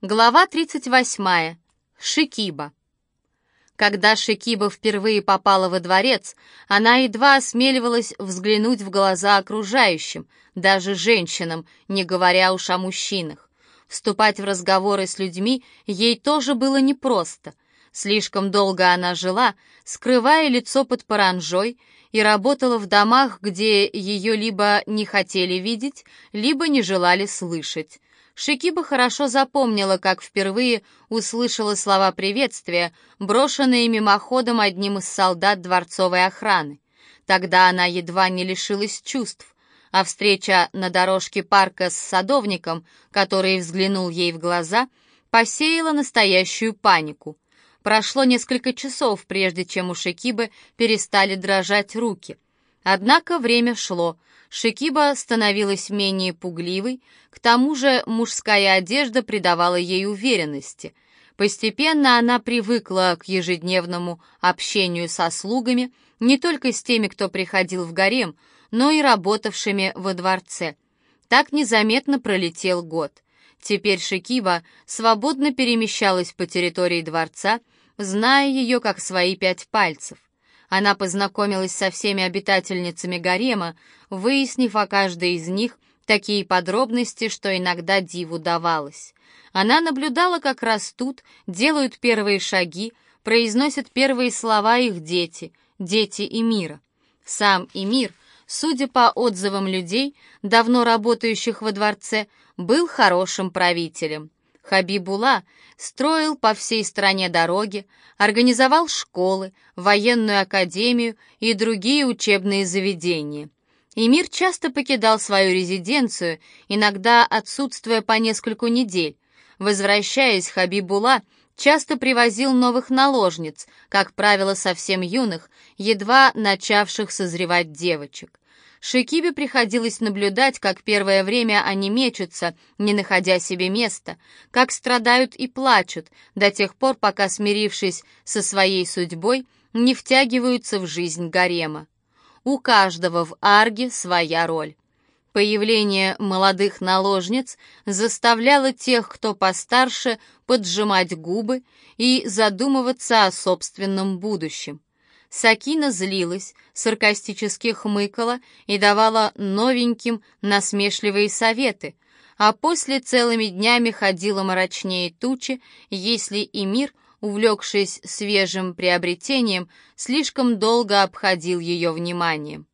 Глава 38. Шикиба. Когда Шикиба впервые попала во дворец, она едва осмеливалась взглянуть в глаза окружающим, даже женщинам, не говоря уж о мужчинах. Вступать в разговоры с людьми ей тоже было непросто. Слишком долго она жила, скрывая лицо под паранжой, и работала в домах, где ее либо не хотели видеть, либо не желали слышать. Шикиба хорошо запомнила, как впервые услышала слова приветствия, брошенные мимоходом одним из солдат дворцовой охраны. Тогда она едва не лишилась чувств, а встреча на дорожке парка с садовником, который взглянул ей в глаза, посеяла настоящую панику. Прошло несколько часов, прежде чем у Шикибы перестали дрожать руки. Однако время шло — Шикиба становилась менее пугливой, к тому же мужская одежда придавала ей уверенности. Постепенно она привыкла к ежедневному общению со слугами, не только с теми, кто приходил в гарем, но и работавшими во дворце. Так незаметно пролетел год. Теперь Шикиба свободно перемещалась по территории дворца, зная ее как свои пять пальцев. Она познакомилась со всеми обитательницами гарема, выяснив о каждой из них такие подробности, что иногда диву давалось. Она наблюдала, как растут, делают первые шаги, произносят первые слова их дети, дети Эмира. Сам Эмир, судя по отзывам людей, давно работающих во дворце, был хорошим правителем. Хабибула строил по всей стране дороги, организовал школы, военную академию и другие учебные заведения. Эмир часто покидал свою резиденцию, иногда отсутствуя по нескольку недель. Возвращаясь, Хабибула часто привозил новых наложниц, как правило, совсем юных, едва начавших созревать девочек. Шикибе приходилось наблюдать, как первое время они мечутся, не находя себе места, как страдают и плачут, до тех пор, пока, смирившись со своей судьбой, не втягиваются в жизнь гарема. У каждого в арге своя роль. Появление молодых наложниц заставляло тех, кто постарше, поджимать губы и задумываться о собственном будущем. Сакина злилась, саркастически хмыкала и давала новеньким насмешливые советы, а после целыми днями ходила мрачнее тучи, если и мир, увлекшись свежим приобретением, слишком долго обходил ее вниманием.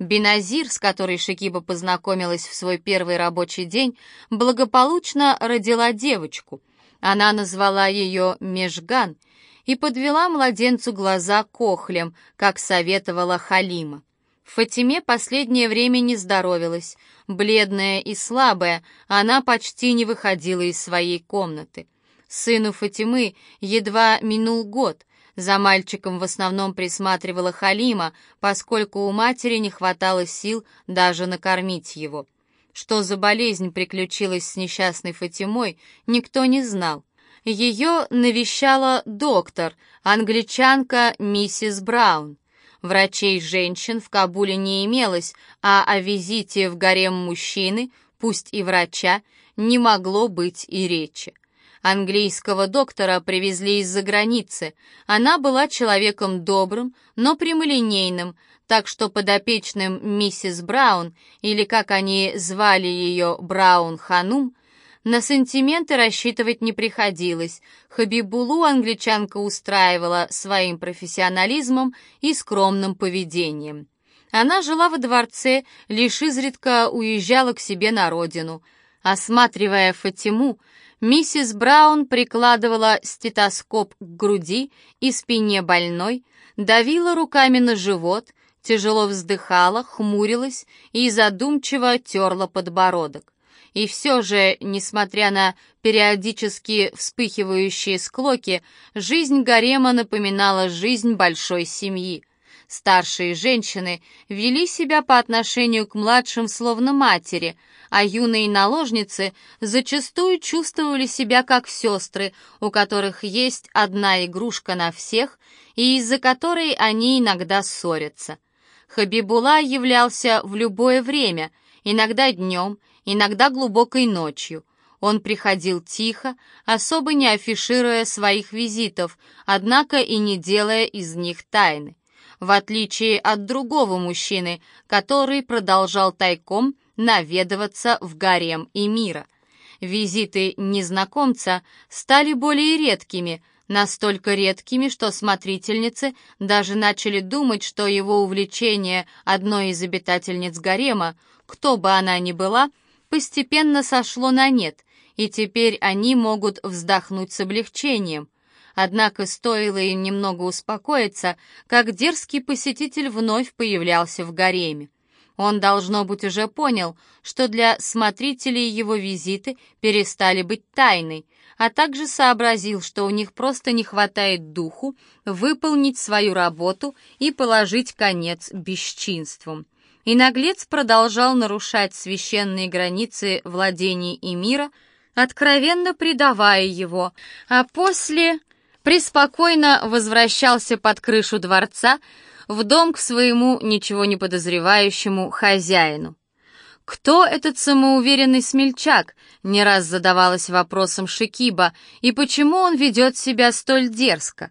Беназир, с которой Шикиба познакомилась в свой первый рабочий день, благополучно родила девочку. Она назвала ее Межган — и подвела младенцу глаза кохлем, как советовала Халима. Фатиме последнее время не здоровилась. Бледная и слабая, она почти не выходила из своей комнаты. Сыну Фатимы едва минул год. За мальчиком в основном присматривала Халима, поскольку у матери не хватало сил даже накормить его. Что за болезнь приключилась с несчастной Фатимой, никто не знал ее навещала доктор, англичанка миссис Браун. Врачей-женщин в Кабуле не имелось, а о визите в гарем мужчины, пусть и врача, не могло быть и речи. Английского доктора привезли из-за границы. Она была человеком добрым, но прямолинейным, так что подопечным миссис Браун, или как они звали ее Браун-Ханум, на сантименты рассчитывать не приходилось. Хабибулу англичанка устраивала своим профессионализмом и скромным поведением. Она жила во дворце, лишь изредка уезжала к себе на родину. Осматривая Фатиму, миссис Браун прикладывала стетоскоп к груди и спине больной, давила руками на живот, тяжело вздыхала, хмурилась и задумчиво терла подбородок. И все же, несмотря на периодически вспыхивающие склоки, жизнь гарема напоминала жизнь большой семьи. Старшие женщины вели себя по отношению к младшим словно матери, а юные наложницы зачастую чувствовали себя как сестры, у которых есть одна игрушка на всех и из-за которой они иногда ссорятся. Хабибула являлся в любое время, иногда днем, иногда глубокой ночью. Он приходил тихо, особо не афишируя своих визитов, однако и не делая из них тайны. В отличие от другого мужчины, который продолжал тайком наведываться в гарем и мира. Визиты незнакомца стали более редкими, настолько редкими, что смотрительницы даже начали думать, что его увлечение одной из обитательниц гарема, кто бы она ни была, постепенно сошло на нет, и теперь они могут вздохнуть с облегчением. Однако стоило им немного успокоиться, как дерзкий посетитель вновь появлялся в гареме. Он, должно быть, уже понял, что для смотрителей его визиты перестали быть тайной, а также сообразил, что у них просто не хватает духу выполнить свою работу и положить конец бесчинствам. И наглец продолжал нарушать священные границы владений и мира, откровенно предавая его, а после преспокойно возвращался под крышу дворца, в дом к своему ничего не подозревающему хозяину. «Кто этот самоуверенный смельчак?» — не раз задавалась вопросом Шикиба, и почему он ведет себя столь дерзко?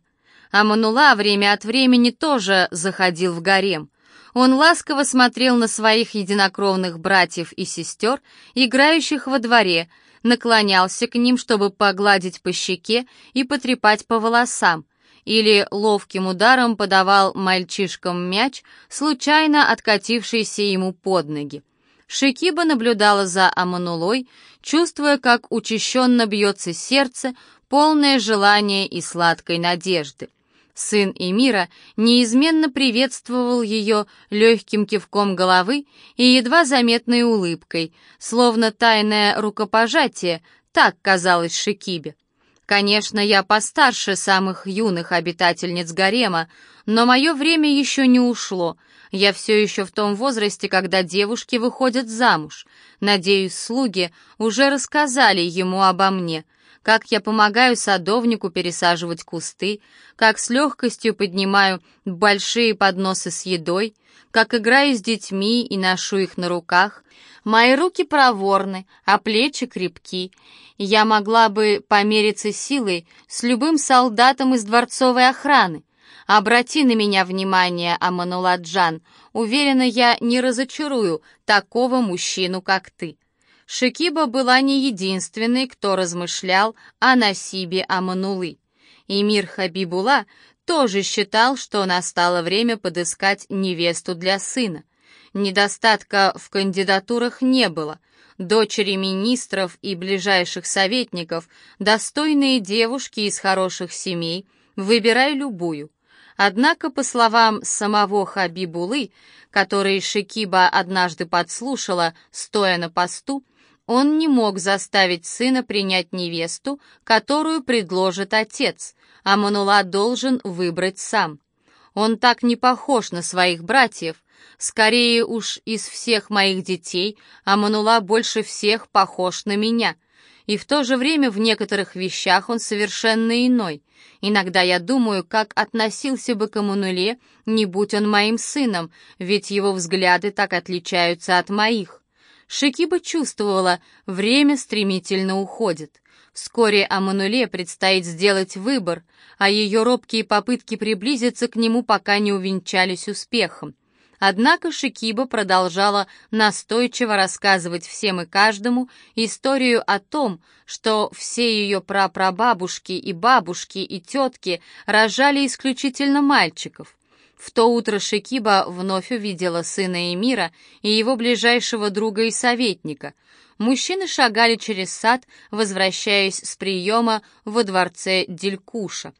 А Манула время от времени тоже заходил в гарем. Он ласково смотрел на своих единокровных братьев и сестер, играющих во дворе, наклонялся к ним, чтобы погладить по щеке и потрепать по волосам, или ловким ударом подавал мальчишкам мяч, случайно откатившийся ему под ноги. Шикиба наблюдала за Аманулой, чувствуя, как учащенно бьется сердце, полное желания и сладкой надежды. Сын Эмира неизменно приветствовал ее легким кивком головы и едва заметной улыбкой, словно тайное рукопожатие, так казалось Шикибе. Конечно, я постарше самых юных обитательниц гарема, но мое время еще не ушло. Я все еще в том возрасте, когда девушки выходят замуж. Надеюсь, слуги уже рассказали ему обо мне, как я помогаю садовнику пересаживать кусты, как с легкостью поднимаю большие подносы с едой, как играю с детьми и ношу их на руках. Мои руки проворны, а плечи крепки. Я могла бы помериться силой с любым солдатом из дворцовой охраны. Обрати на меня внимание, Амануладжан. Уверена, я не разочарую такого мужчину, как ты. Шикиба была не единственной, кто размышлял о Насибе Аманулы. Эмир Хабибула тоже считал, что настало время подыскать невесту для сына. Недостатка в кандидатурах не было. Дочери министров и ближайших советников, достойные девушки из хороших семей, выбирай любую. Однако, по словам самого Хабибулы, который Шикиба однажды подслушала, стоя на посту, он не мог заставить сына принять невесту, которую предложит отец, а Манула должен выбрать сам. Он так не похож на своих братьев, Скорее уж из всех моих детей Аманула больше всех похож на меня. И в то же время в некоторых вещах он совершенно иной. Иногда я думаю, как относился бы к Амануле, не будь он моим сыном, ведь его взгляды так отличаются от моих. Шикиба чувствовала, время стремительно уходит. Вскоре Амануле предстоит сделать выбор, а ее робкие попытки приблизиться к нему пока не увенчались успехом. Однако Шикиба продолжала настойчиво рассказывать всем и каждому историю о том, что все ее прапрабабушки и бабушки и тетки рожали исключительно мальчиков. В то утро Шикиба вновь увидела сына Эмира и его ближайшего друга и советника. Мужчины шагали через сад, возвращаясь с приема во дворце Дилькуша.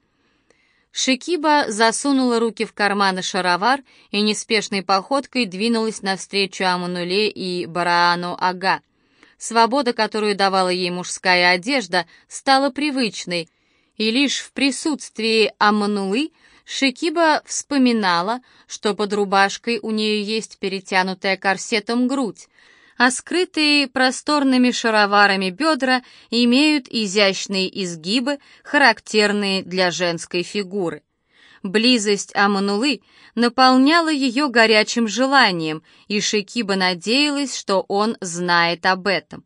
Шикиба засунула руки в карманы шаровар и неспешной походкой двинулась навстречу Амануле и Бараану Ага. Свобода, которую давала ей мужская одежда, стала привычной, и лишь в присутствии Аманулы Шикиба вспоминала, что под рубашкой у нее есть перетянутая корсетом грудь, а скрытые просторными шароварами бедра имеют изящные изгибы, характерные для женской фигуры. Близость Аманулы наполняла ее горячим желанием, и Шекиба надеялась, что он знает об этом.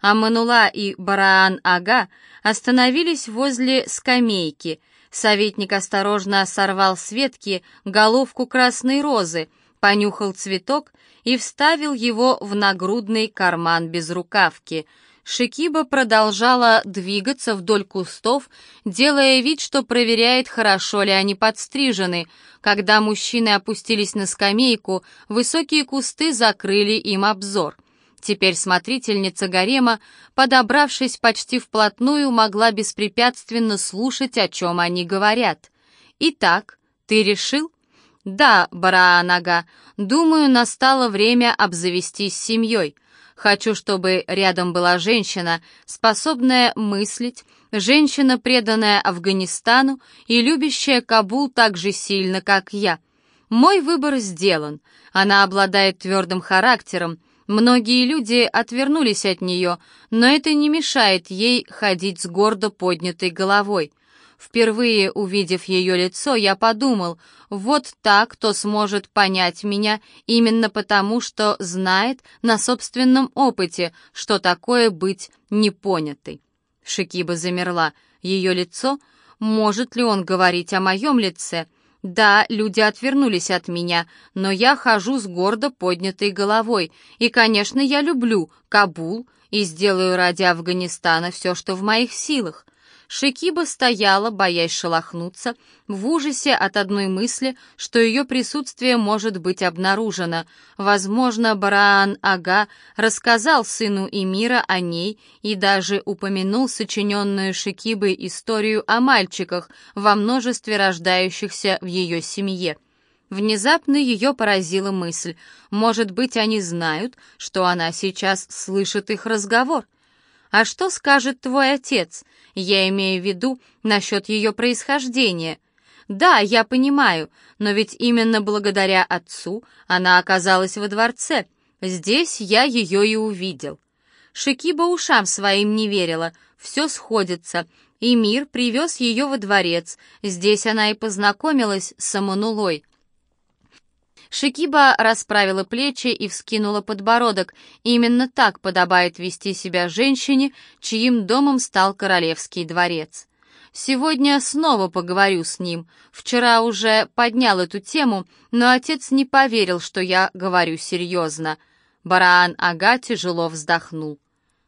Аманула и Бараан-ага остановились возле скамейки. Советник осторожно сорвал с ветки головку красной розы, понюхал цветок и вставил его в нагрудный карман без рукавки. Шикиба продолжала двигаться вдоль кустов, делая вид, что проверяет, хорошо ли они подстрижены. Когда мужчины опустились на скамейку, высокие кусты закрыли им обзор. Теперь смотрительница гарема, подобравшись почти вплотную, могла беспрепятственно слушать, о чем они говорят. «Итак, ты решил?» «Да, Бараанага, думаю, настало время обзавестись семьей. Хочу, чтобы рядом была женщина, способная мыслить, женщина, преданная Афганистану и любящая Кабул так же сильно, как я. Мой выбор сделан. Она обладает твердым характером, Многие люди отвернулись от нее, но это не мешает ей ходить с гордо поднятой головой. Впервые увидев ее лицо, я подумал, вот так кто сможет понять меня именно потому, что знает на собственном опыте, что такое быть непонятой. Шикиба замерла. Ее лицо? Может ли он говорить о моем лице? — да, люди отвернулись от меня, но я хожу с гордо поднятой головой, и, конечно, я люблю Кабул и сделаю ради Афганистана все, что в моих силах. Шикиба стояла, боясь шелохнуться, в ужасе от одной мысли, что ее присутствие может быть обнаружено. Возможно, Бараан-ага рассказал сыну Эмира о ней и даже упомянул сочиненную Шикибой историю о мальчиках во множестве рождающихся в ее семье. Внезапно ее поразила мысль. Может быть, они знают, что она сейчас слышит их разговор. «А что скажет твой отец?» Я имею в виду насчет ее происхождения. Да, я понимаю, но ведь именно благодаря отцу она оказалась во дворце. Здесь я ее и увидел. Шикиба ушам своим не верила, все сходится, и мир привез ее во дворец. Здесь она и познакомилась с Аманулой. Шикиба расправила плечи и вскинула подбородок. Именно так подобает вести себя женщине, чьим домом стал королевский дворец. Сегодня снова поговорю с ним. Вчера уже поднял эту тему, но отец не поверил, что я говорю серьезно. Бараан Ага тяжело вздохнул.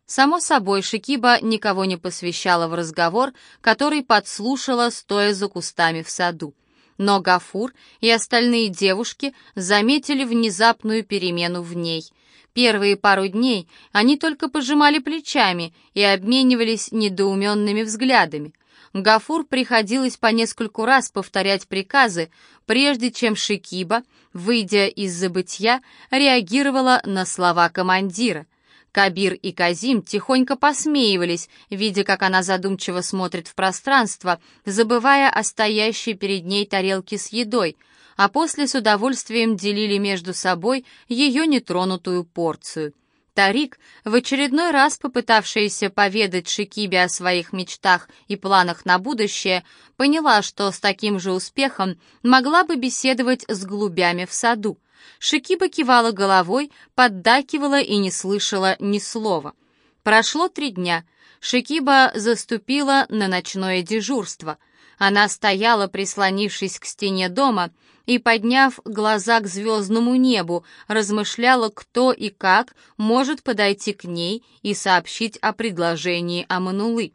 Само собой, Шикиба никого не посвящала в разговор, который подслушала, стоя за кустами в саду. Но Гафур и остальные девушки заметили внезапную перемену в ней. Первые пару дней они только пожимали плечами и обменивались недоуменными взглядами. Гафур приходилось по нескольку раз повторять приказы, прежде чем Шикиба, выйдя из забытья, реагировала на слова командира. Кабир и Казим тихонько посмеивались, видя, как она задумчиво смотрит в пространство, забывая о стоящей перед ней тарелке с едой, а после с удовольствием делили между собой ее нетронутую порцию. Тарик, в очередной раз попытавшаяся поведать Шикибе о своих мечтах и планах на будущее, поняла, что с таким же успехом могла бы беседовать с голубями в саду. Шикиба кивала головой, поддакивала и не слышала ни слова. Прошло три дня. Шикиба заступила на ночное дежурство. Она стояла, прислонившись к стене дома, и, подняв глаза к звездному небу, размышляла, кто и как может подойти к ней и сообщить о предложении Аманулы.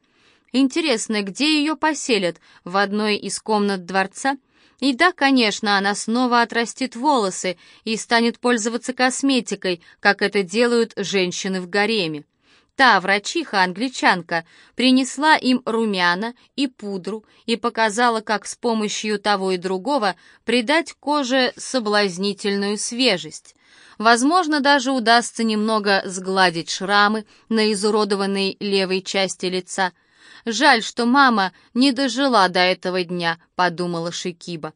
Интересно, где ее поселят? В одной из комнат дворца? И да, конечно, она снова отрастит волосы и станет пользоваться косметикой, как это делают женщины в гареме. Та врачиха-англичанка принесла им румяна и пудру и показала, как с помощью того и другого придать коже соблазнительную свежесть. Возможно, даже удастся немного сгладить шрамы на изуродованной левой части лица – Жаль, что мама не дожила до этого дня, подумала Шикиба.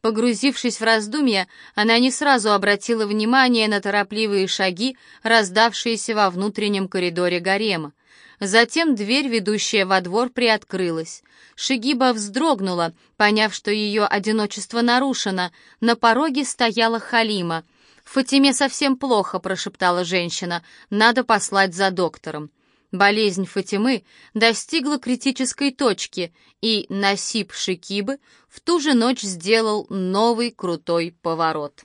Погрузившись в раздумья, она не сразу обратила внимание на торопливые шаги, раздавшиеся во внутреннем коридоре гарема. Затем дверь, ведущая во двор, приоткрылась. Шигиба вздрогнула, поняв, что ее одиночество нарушено. На пороге стояла Халима. «Фатиме совсем плохо», — прошептала женщина. «Надо послать за доктором». Болезнь Фатимы достигла критической точки, и Насип Шикибы в ту же ночь сделал новый крутой поворот.